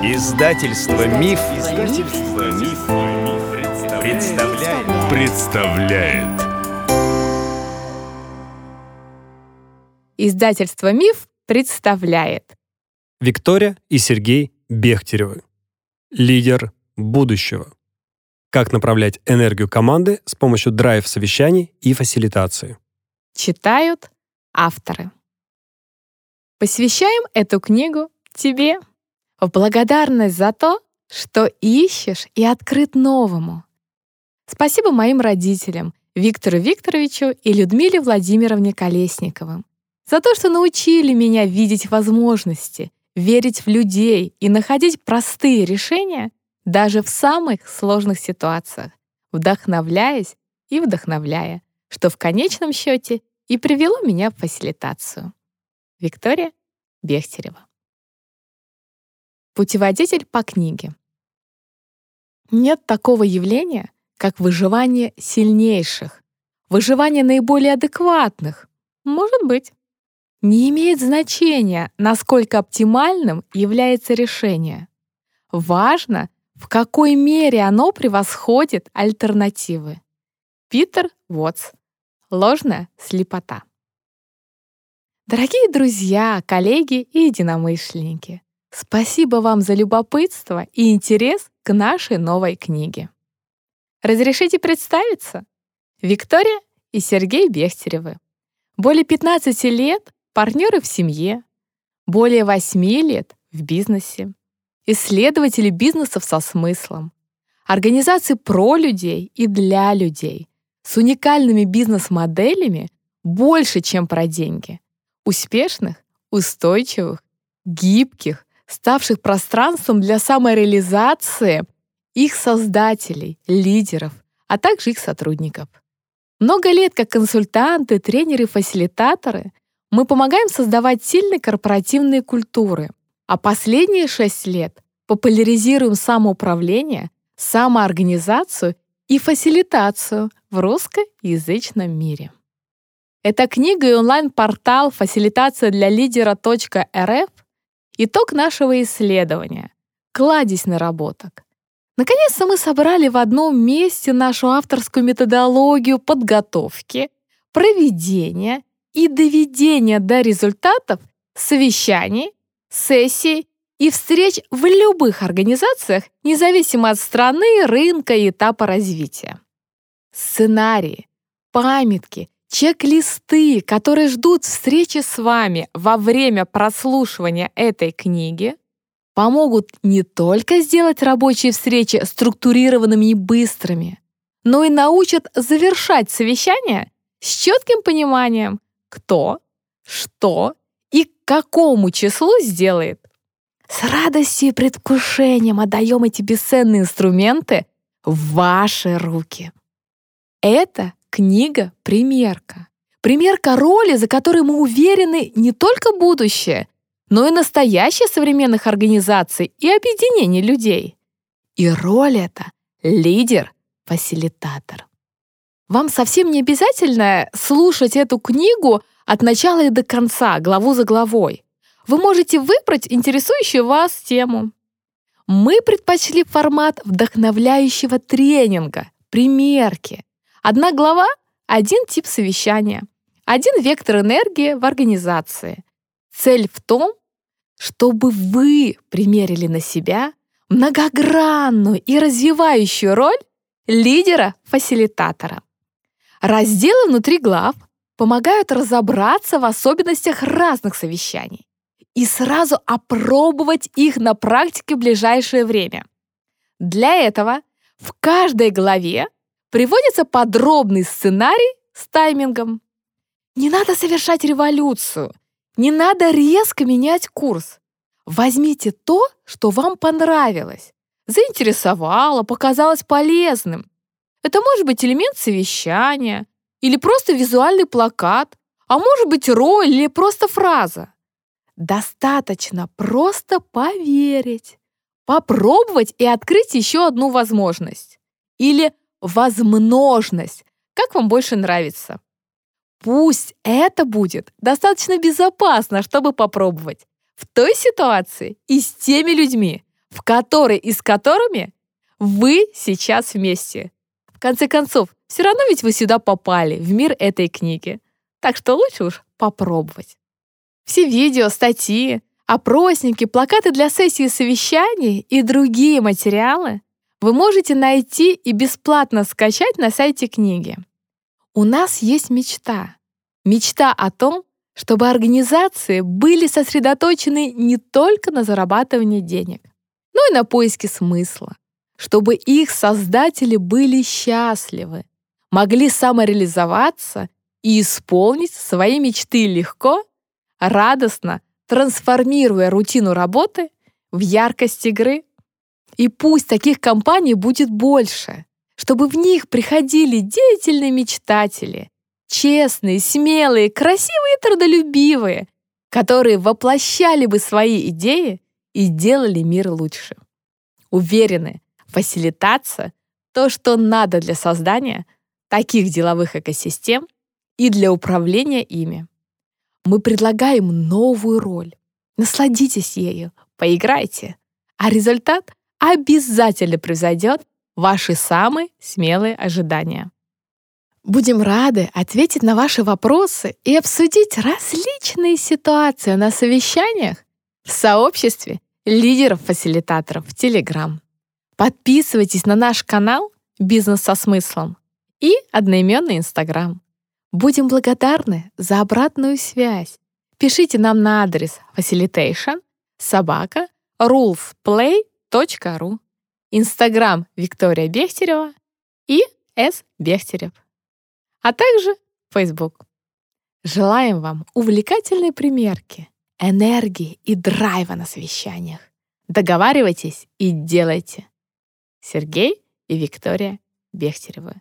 Издательство Миф, Издательство Миф, представляет. представляет. Издательство Миф представляет. Виктория и Сергей Бехтеревы. Лидер будущего. Как направлять энергию команды с помощью драйв-совещаний и фасилитации. Читают авторы. Посвящаем эту книгу тебе в благодарность за то, что ищешь и открыт новому. Спасибо моим родителям, Виктору Викторовичу и Людмиле Владимировне Колесниковым, за то, что научили меня видеть возможности, верить в людей и находить простые решения даже в самых сложных ситуациях, вдохновляясь и вдохновляя, что в конечном счете и привело меня в фасилитацию. Виктория Бехтерева. Путеводитель по книге. Нет такого явления, как выживание сильнейших, выживание наиболее адекватных. Может быть. Не имеет значения, насколько оптимальным является решение. Важно, в какой мере оно превосходит альтернативы. Питер Уотс. Ложная слепота. Дорогие друзья, коллеги и единомышленники, спасибо вам за любопытство и интерес к нашей новой книге. Разрешите представиться? Виктория и Сергей Бехтеревы. Более 15 лет партнеры в семье, более 8 лет в бизнесе, исследователи бизнесов со смыслом, организации про людей и для людей, с уникальными бизнес-моделями больше, чем про деньги, успешных, устойчивых, гибких, ставших пространством для самореализации их создателей, лидеров, а также их сотрудников. Много лет как консультанты, тренеры, фасилитаторы мы помогаем создавать сильные корпоративные культуры, а последние шесть лет популяризируем самоуправление, самоорганизацию и фасилитацию в русскоязычном мире. Эта книга и онлайн-портал «Фасилитация для лидера.рф» — итог нашего исследования, кладезь наработок. Наконец-то мы собрали в одном месте нашу авторскую методологию подготовки, проведения и доведения до результатов совещаний, сессий и встреч в любых организациях, независимо от страны, рынка и этапа развития. Сценарии, памятки, чек-листы, которые ждут встречи с вами во время прослушивания этой книги, помогут не только сделать рабочие встречи структурированными и быстрыми, но и научат завершать совещание с четким пониманием, кто, что и к какому числу сделает. С радостью и предвкушением отдаем эти бесценные инструменты в ваши руки. Это книга-примерка. Примерка роли, за которой мы уверены не только будущее, но и настоящее современных организаций и объединений людей. И роль эта — лидер-фасилитатор. Вам совсем не обязательно слушать эту книгу от начала и до конца, главу за главой. Вы можете выбрать интересующую вас тему. Мы предпочли формат вдохновляющего тренинга, примерки. Одна глава — один тип совещания, один вектор энергии в организации. Цель в том, чтобы вы примерили на себя многогранную и развивающую роль лидера-фасилитатора. Разделы внутри глав помогают разобраться в особенностях разных совещаний и сразу опробовать их на практике в ближайшее время. Для этого в каждой главе приводится подробный сценарий с таймингом. Не надо совершать революцию, не надо резко менять курс. Возьмите то, что вам понравилось, заинтересовало, показалось полезным. Это может быть элемент совещания или просто визуальный плакат, а может быть роль или просто фраза. Достаточно просто поверить, попробовать и открыть еще одну возможность. Или возможность, как вам больше нравится. Пусть это будет достаточно безопасно, чтобы попробовать. В той ситуации и с теми людьми, в которой и с которыми вы сейчас вместе. В конце концов, все равно ведь вы сюда попали, в мир этой книги. Так что лучше уж попробовать. Все видео, статьи, опросники, плакаты для сессии совещаний и другие материалы вы можете найти и бесплатно скачать на сайте книги. У нас есть мечта. Мечта о том, чтобы организации были сосредоточены не только на зарабатывании денег, но и на поиске смысла, чтобы их создатели были счастливы, могли самореализоваться и исполнить свои мечты легко, радостно, трансформируя рутину работы в яркость игры. И пусть таких компаний будет больше, чтобы в них приходили деятельные мечтатели, честные, смелые, красивые и трудолюбивые, которые воплощали бы свои идеи и делали мир лучше. Уверены, фасилитация — то, что надо для создания таких деловых экосистем и для управления ими. Мы предлагаем новую роль. Насладитесь ею, поиграйте, а результат обязательно превзойдет ваши самые смелые ожидания. Будем рады ответить на ваши вопросы и обсудить различные ситуации на совещаниях в сообществе лидеров-фасилитаторов в Telegram. Подписывайтесь на наш канал «Бизнес со смыслом» и одноименный Инстаграм. Будем благодарны за обратную связь. Пишите нам на адрес facilitation собака rulesplay.ru Инстаграм Виктория Бехтерева и С. Бехтерев, а также Facebook. Желаем вам увлекательной примерки, энергии и драйва на совещаниях. Договаривайтесь и делайте. Сергей и Виктория Бехтеревы.